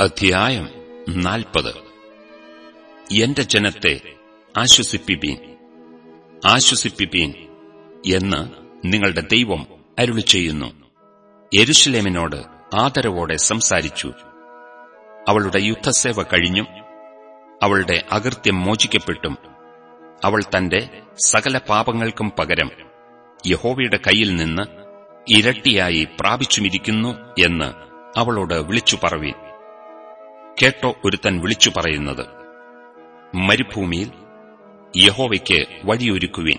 അധ്യായം നാൽപ്പത്. എന്റെ ജനത്തെ ആശ്വസിപ്പിപ്പീൻ ആശ്വസിപ്പിപ്പീൻ എന്ന് നിങ്ങളുടെ ദൈവം അരുളി ചെയ്യുന്നു എരുഷലേമിനോട് ആദരവോടെ സംസാരിച്ചു. അവളുടെ യുദ്ധസേവ കഴിഞ്ഞും അവളുടെ അകൃത്യം മോചിക്കപ്പെട്ടും അവൾ തന്റെ സകല പാപങ്ങൾക്കും പകരം യഹോവയുടെ കയ്യിൽ നിന്ന് ഇരട്ടിയായി പ്രാപിച്ചുമിരിക്കുന്നു എന്ന് അവളോട് വിളിച്ചു പറവീൻ കേട്ടോ ഒരുത്തൻ വിളിച്ചു പറയുന്നത്. മരുഭൂമിയിൽ യഹോവയ്ക്ക് വഴിയൊരുക്കുവിൻ.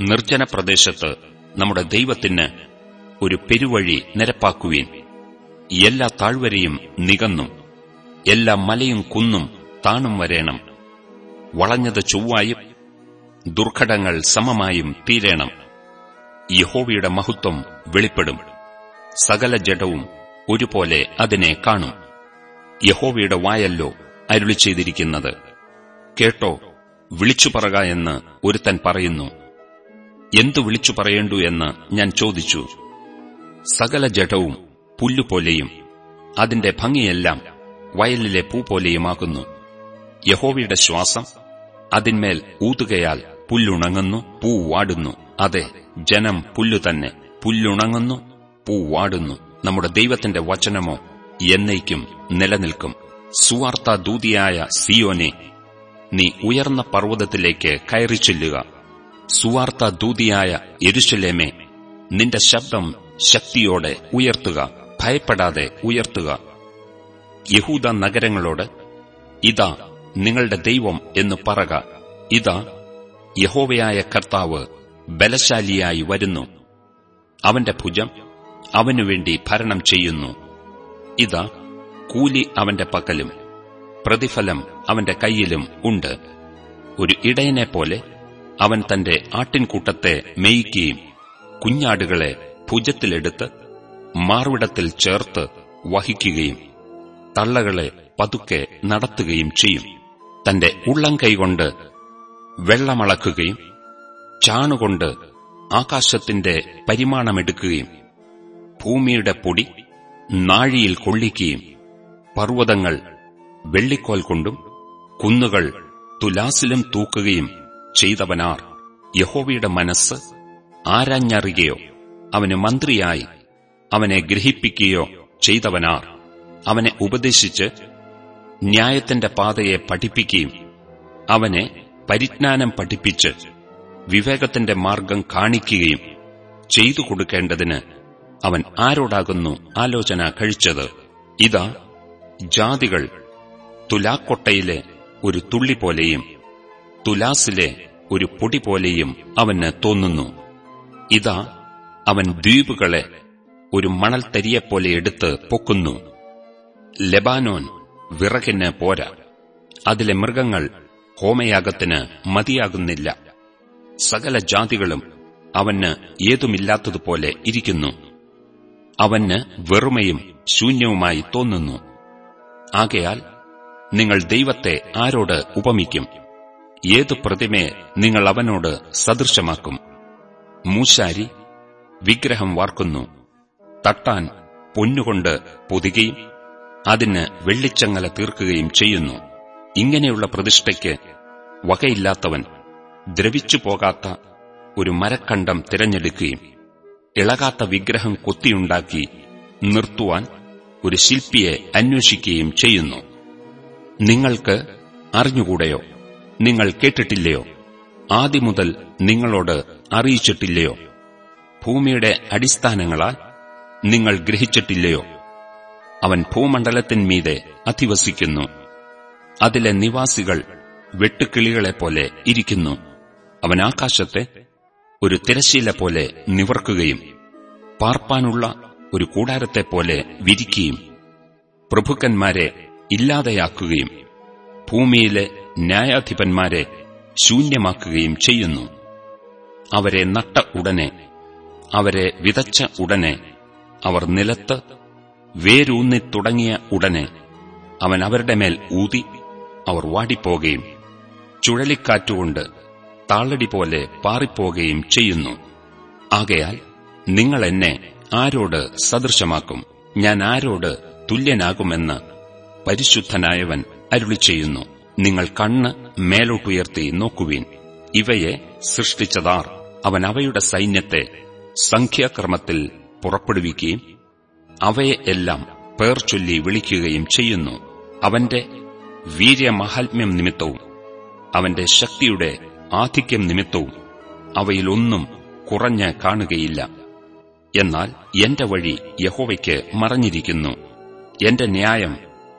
നിർജന പ്രദേശത്ത് നമ്മുടെ ദൈവത്തിന് ഒരു പെരുവഴി നിരപ്പാക്കുവിൻ. എല്ലാ താഴ്വരയും നികന്നും എല്ലാ മലയും കുന്നും താണും വരേണം. വളഞ്ഞത് ചൊവ്വായും ദുർഘടങ്ങൾ സമമായും തീരേണം. യഹോവയുടെ മഹത്വം വെളിപ്പെടും. സകല ജഡവും ഒരുപോലെ അതിനെ കാണും. യഹോവയുടെ വായല്ലോ അരുളി ചെയ്തിരിക്കുന്നത്. കേട്ടോ വിളിച്ചു പറക എന്ന് ഒരുത്തൻ പറയുന്നു. എന്തു വിളിച്ചു പറയേണ്ടു എന്ന് ഞാൻ ചോദിച്ചു. സകല ജഡവും പുല്ലുപോലെയും അതിന്റെ ഭംഗിയെല്ലാം വയലിലെ പൂ പോലെയുമാകുന്നു യഹോവയുടെ ശ്വാസം അതിന്മേൽ ഊതുകയാൽ പുല്ലുണങ്ങുന്നു പൂ വാടുന്നു. അതെ ജനം പുല്ലു തന്നെ പുല്ലുണങ്ങുന്നു പൂ വാടുന്നു. നമ്മുടെ ദൈവത്തിന്റെ വചനമോ എന്നേക്കും നിലനിൽക്കും. സുവാർത്ത ദൂതിയായ സിയോനെ നീ ഉയർന്ന പർവതത്തിലേക്ക് കയറി ചെല്ലുക. സുവാർത്ത ദൂതിയായ എരുശലേമേ നിന്റെ ശബ്ദം ശക്തിയോടെ ഉയർത്തുക ഭയപ്പെടാതെ ഉയർത്തുക. യഹൂദ നഗരങ്ങളോട് ഇതാ നിങ്ങളുടെ ദൈവം എന്ന് പറക. ഇതാ യഹോവയായ കർത്താവ് ബലശാലിയായി വരുന്നു. അവന്റെ ഭുജം അവനുവേണ്ടി ഭരണം ചെയ്യുന്നു. ഇതാ കൂലി അവന്റെ പക്കലും പ്രതിഫലം അവന്റെ കൈയിലും ഉണ്ട്. ഒരു ഇടയനെപ്പോലെ അവൻ തന്റെ ആട്ടിൻകൂട്ടത്തെ മേയിക്കുകയും കുഞ്ഞാടുകളെ ഭുജത്തിലെടുത്ത് മാർവിടത്തിൽ ചേർത്ത് വഹിക്കുകയും തള്ളകളെ പതുക്കെ നടത്തുകയും ചെയ്യും. തന്റെ ഉള്ളം കൈകൊണ്ട് വെള്ളമളക്കുകയും ചാണുകൊണ്ട് ആകാശത്തിന്റെ പരിമാണമെടുക്കുകയും ഭൂമിയുടെ പൊടി നാഴിയിൽ കൊള്ളിക്കുകയും പർവതങ്ങൾ വെള്ളിക്കോൽ കൊണ്ടും കുന്നുകൾ തുലാസിലും തൂക്കുകയും ചെയ്തവനാർ. യഹോവയുടെ മനസ്സ് ആരാഞ്ഞറിയുകയോ അവന് മന്ത്രിയായി അവനെ ഗ്രഹിപ്പിക്കുകയോ ചെയ്തവനാർ. അവനെ ഉപദേശിച്ച് ന്യായത്തിന്റെ പാതയെ പഠിപ്പിക്കുകയും അവനെ പരിജ്ഞാനം പഠിപ്പിച്ച് വിവേകത്തിന്റെ മാർഗം കാണിക്കുകയും ചെയ്തു കൊടുക്കേണ്ടതിന് അവൻ ആരോടാകുന്നു ആലോചന കഴിച്ചത്. ഇതാ ജാതികൾ തുലാക്കൊട്ടയിലെ ഒരു തുള്ളി പോലെയും തുലാസിലെ ഒരു പൊടി പോലെയും അവന് തോന്നുന്നു. ഇതാ അവൻ ദ്വീപുകളെ ഒരു മണൽത്തരിയെപ്പോലെ എടുത്ത് പൊക്കുന്നു. ലെബാനോൻ വിറകിന് പോരാ. അതിലെ മൃഗങ്ങൾ ഹോമയാഗത്തിന് മതിയാകുന്നില്ല. സകല ജാതികളും അവന് ഏതുമില്ലാത്തതുപോലെ ഇരിക്കുന്നു. അവന് വെറുമയും ശൂന്യവുമായി തോന്നുന്നു. ആകയാൽ നിങ്ങൾ ദൈവത്തെ ആരോട് ഉപമിക്കും? ഏതു പ്രതിമയെ നിങ്ങൾ അവനോട് സദൃശമാക്കും? മൂശാരി വിഗ്രഹം വാർക്കുന്നു. തട്ടാൻ പൊന്നുകൊണ്ട് പൊതികയും അതിന് വെള്ളിച്ചങ്ങല തീർക്കുകയും ചെയ്യുന്നു. ഇങ്ങനെയുള്ള പ്രതിഷ്ഠയ്ക്ക് വകയില്ലാത്തവൻ ദ്രവിച്ചു പോകാത്ത ഒരു മരക്കണ്ടം തിരഞ്ഞെടുക്കുകയും ഇളകാത്ത വിഗ്രഹം കൊത്തിയുണ്ടാക്കി നിർത്തുവാൻ ഒരു ശില്പിയെ അന്വേഷിക്കുകയും ചെയ്യുന്നു. നിങ്ങൾക്ക് അറിഞ്ഞുകൂടെയോ? നിങ്ങൾ കേട്ടിട്ടില്ലയോ? ആദ്യമുതൽ നിങ്ങളോട് അറിയിച്ചിട്ടില്ലയോ? ഭൂമിയുടെ അടിസ്ഥാനങ്ങളാൽ നിങ്ങൾ ഗ്രഹിച്ചിട്ടില്ലയോ? അവൻ ഭൂമണ്ഡലത്തിന്മീതെ അധിവസിക്കുന്നു. അതിലെ നിവാസികൾ വെട്ടുക്കിളികളെപ്പോലെ ഇരിക്കുന്നു. അവൻ ആകാശത്തെ ഒരു തിരശീല പോലെ നിവർക്കുകയും പാർപ്പാനുള്ള ഒരു കൂടാരത്തെ പോലെ വിരിക്കുകയും പ്രഭുക്കന്മാരെ ഇല്ലാതെയാക്കുകയും ഭൂമിയിലെ ന്യായാധിപന്മാരെ ശൂന്യമാക്കുകയും ചെയ്യുന്നു. അവരെ നട്ട ഉടനെ അവരെ വിതച്ച ഉടനെ അവർ നിലത്ത് വേരൂന്നി തുടങ്ങിയ ഉടനെ അവൻ അവരുടെ മേൽ ഊതി അവർ വാടിപ്പോകുകയും ചുഴലിക്കാറ്റുകൊണ്ട് താളടി പോലെ പാറിപ്പോകുകയും ചെയ്യുന്നു. ആകയാൽ നിങ്ങൾ എന്നെ ആരോട് സദൃശമാക്കും? ഞാൻ ആരോട് തുല്യനാകുമെന്ന് പരിശുദ്ധനായവൻ അരുളി ചെയ്യുന്നു. നിങ്ങൾ കണ്ണ് മേലോട്ടുയർത്തി നോക്കുവീൻ. ഇവയെ സൃഷ്ടിച്ചതാർ. അവൻ അവയുടെ സൈന്യത്തെ സംഖ്യാക്രമത്തിൽ പുറപ്പെടുവിക്കുകയും അവയെ എല്ലാം പേർ ചൊല്ലി വിളിക്കുകയും ചെയ്യുന്നു. അവന്റെ വീര്യമഹാത്മ്യം നിമിത്തവും അവന്റെ ശക്തിയുടെ ആധിക്യം നിമിത്തവും അവയിലൊന്നും കുറഞ്ഞ് കാണുകയില്ല. എന്നാൽ എന്റെ വഴി യഹോവയ്ക്ക് മറഞ്ഞിരിക്കുന്നു. എന്റെ ന്യായം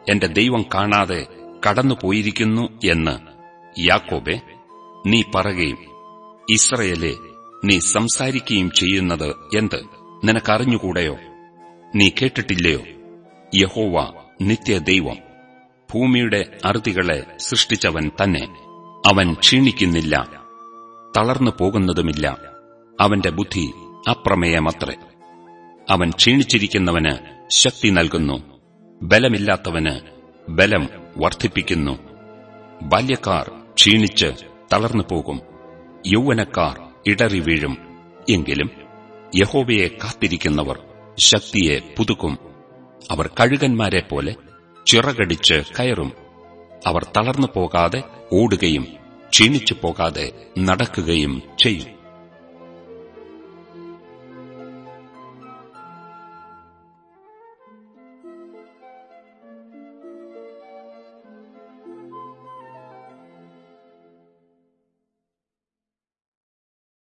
എന്റെ ദൈവം കാണാതെ കടന്നുപോയിരിക്കുന്നു എന്ന് യാക്കോബെ നീ പറയുകയും ഇസ്രയേലെ നീ സംസാരിക്കുകയും ചെയ്യുന്നത് എന്ത്? നിനക്കറിഞ്ഞുകൂടെയോ? നീ കേട്ടിട്ടില്ലയോ? യഹോവ നിത്യദൈവം ഭൂമിയുടെ അറുതികളെ സൃഷ്ടിച്ചവൻ തന്നെ. അവൻ ക്ഷീണിക്കുന്നില്ല. തളർന്നു പോകുന്നതുമില്ല. അവന്റെ ബുദ്ധി അപ്രമേയമത്രേ. അവൻ ക്ഷീണിച്ചിരിക്കുന്നവന് ശക്തി നൽകുന്നു. ബലമില്ലാത്തവന് ബലം വർദ്ധിപ്പിക്കുന്നു. ബാല്യക്കാർ ക്ഷീണിച്ച് തളർന്നു പോകും. യൗവനക്കാർ ഇടറി വീഴും. എങ്കിലും യഹോവയെ കാത്തിരിക്കുന്നവർ ശക്തിയെ പുതുക്കും. അവർ കഴുകന്മാരെ പോലെ ചിറകടിച്ച് കയറും. അവർ തളർന്നു പോകാതെ ഓടുകയും ക്ഷീണിച്ചു പോകാതെ നടക്കുകയും ചെയ്യും.